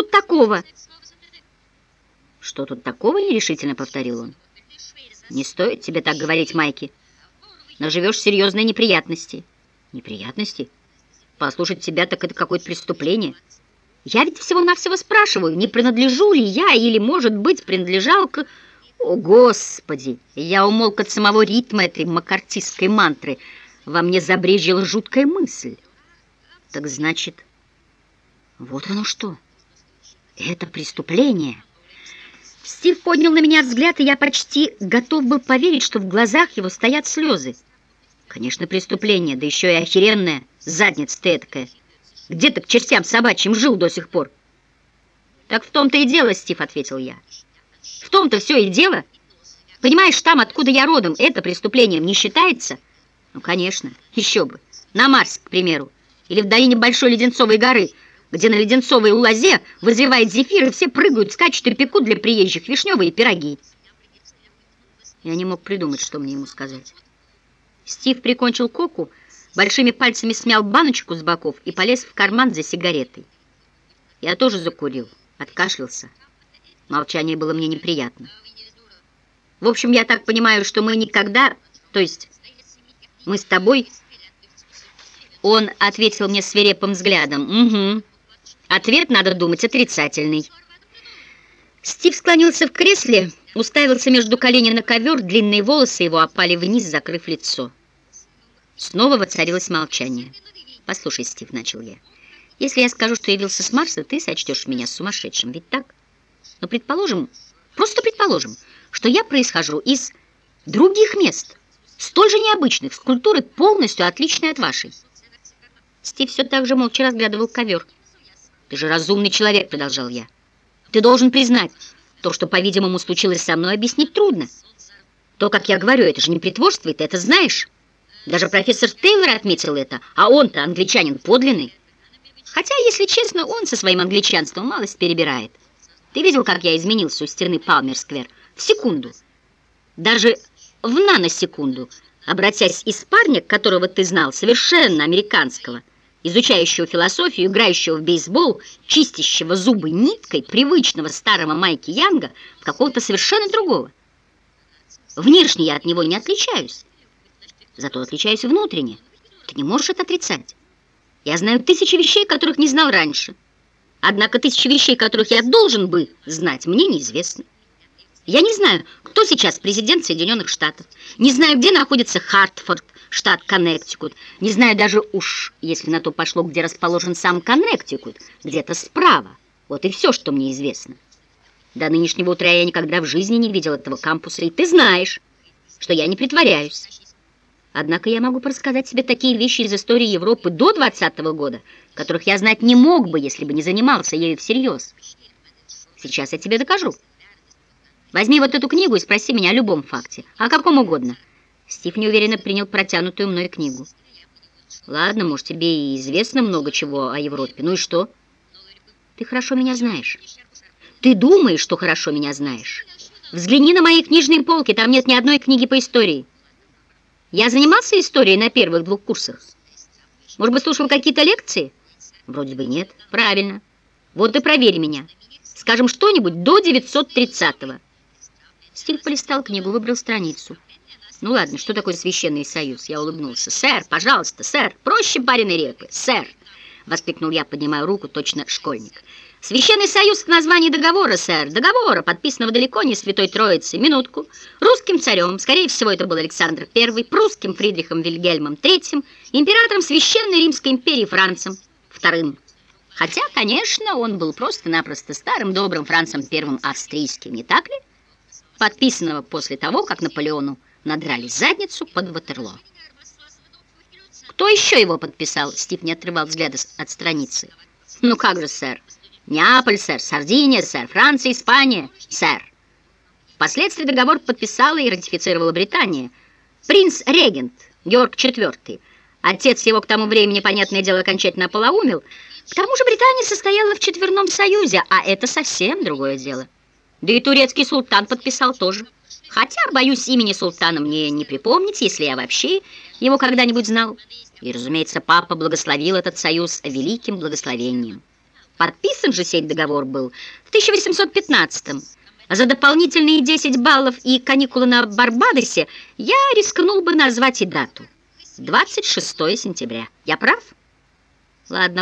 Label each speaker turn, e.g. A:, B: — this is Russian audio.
A: тут такого?»
B: «Что тут такого?» — нерешительно повторил он. «Не стоит тебе так говорить, Майки. Наживешь серьезные неприятности». «Неприятности? Послушать тебя, так это какое-то преступление. Я ведь всего-навсего спрашиваю, не принадлежу ли я или, может быть, принадлежал к...» «О, Господи!» Я умолк от самого ритма этой макартистской мантры. Во мне забрежила жуткая мысль. «Так значит, вот оно что. Это преступление». Стив поднял на меня взгляд, и я почти готов был поверить, что в глазах его стоят слезы. Конечно, преступление, да еще и охеренное, задница ты эткая. Где ты к чертям собачьим жил до сих пор? Так в том-то и дело, Стив, ответил я. В том-то все и дело. Понимаешь, там, откуда я родом, это преступлением не считается? Ну, конечно, еще бы. На Марсе, к примеру, или в долине Большой Леденцовой горы – где на леденцовой улазе вызревает зефир, и все прыгают, скачут и пекут для приезжих вишневые пироги. Я не мог придумать, что мне ему сказать. Стив прикончил коку, большими пальцами смял баночку с боков и полез в карман за сигаретой. Я тоже закурил, откашлялся. Молчание было мне неприятно. В общем, я так понимаю, что мы никогда, то есть мы с тобой... Он ответил мне свирепым взглядом. «Угу». Ответ, надо думать, отрицательный. Стив склонился в кресле, уставился между коленей на ковер, длинные волосы его опали вниз, закрыв лицо. Снова воцарилось молчание. «Послушай, Стив», — начал я, — «если я скажу, что явился с Марса, ты сочтешь меня сумасшедшим, ведь так? Но предположим, просто предположим, что я происхожу из других мест, столь же необычных, с культурой полностью отличной от вашей». Стив все так же молча разглядывал ковер. «Ты же разумный человек», — продолжал я. «Ты должен признать, то, что, по-видимому, случилось со мной, объяснить трудно. То, как я говорю, это же не притворство, ты это знаешь. Даже профессор Тейлор отметил это, а он-то англичанин подлинный. Хотя, если честно, он со своим англичанством малость перебирает. Ты видел, как я изменился у стены Палмер-сквер? В секунду. Даже в наносекунду, обратясь из парня, которого ты знал, совершенно американского, изучающего философию, играющего в бейсбол, чистящего зубы ниткой, привычного старого Майки Янга, в какого-то совершенно другого. Внешне я от него не отличаюсь, зато отличаюсь внутренне. Ты не можешь это отрицать. Я знаю тысячи вещей, которых не знал раньше. Однако тысячи вещей, которых я должен бы знать, мне неизвестны. Я не знаю, кто сейчас президент Соединенных Штатов, не знаю, где находится Хартфорд, штат Коннектикут. Не знаю даже уж, если на то пошло, где расположен сам Коннектикут, где-то справа. Вот и все, что мне известно. До нынешнего утра я никогда в жизни не видел этого кампуса, и ты знаешь, что я не притворяюсь. Однако я могу рассказать тебе такие вещи из истории Европы до 20 -го года, которых я знать не мог бы, если бы не занимался ею всерьез. Сейчас я тебе докажу. Возьми вот эту книгу и спроси меня о любом факте, о каком угодно. Стив неуверенно принял протянутую мной книгу. «Ладно, может, тебе и известно много чего о Европе. Ну и что? Ты хорошо меня знаешь. Ты думаешь, что хорошо меня знаешь. Взгляни на мои книжные полки, там нет ни одной книги по истории. Я занимался историей на первых двух курсах. Может быть, слушал какие-то лекции? Вроде бы нет. Правильно. Вот и проверь меня. Скажем, что-нибудь до 930-го. Стив полистал книгу, выбрал страницу. Ну ладно, что такое священный союз? Я улыбнулся. Сэр, пожалуйста, сэр, проще пареной репы. Сэр, воскликнул я, поднимая руку, точно школьник. Священный союз — это название договора, сэр. Договора, подписанного далеко не Святой Троицы. Минутку. Русским царем, скорее всего, это был Александр I, прусским Фридрихом Вильгельмом III, императором Священной Римской империи Францем II. Хотя, конечно, он был просто-напросто старым добрым Францем I австрийским, не так ли? Подписанного после того, как Наполеону надрали задницу под Ватерло. «Кто еще его подписал?» Стив не отрывал взгляда от страницы. «Ну как же, сэр? Неаполь, сэр, Сардиния, сэр, Франция, Испания, сэр». Впоследствии договор подписала и ратифицировала Британия. Принц-регент Георг IV. Отец его к тому времени, понятное дело, окончательно ополоумел. К тому же Британия состояла в четверном союзе, а это совсем другое дело. Да и турецкий султан подписал тоже. Хотя, боюсь, имени султана мне не припомнить, если я вообще его когда-нибудь знал. И, разумеется, папа благословил этот союз великим благословением. Подписан же сей договор был в 1815-м. За дополнительные 10 баллов и каникулы на Барбадосе я рискнул бы назвать и дату. 26 сентября. Я прав? Ладно.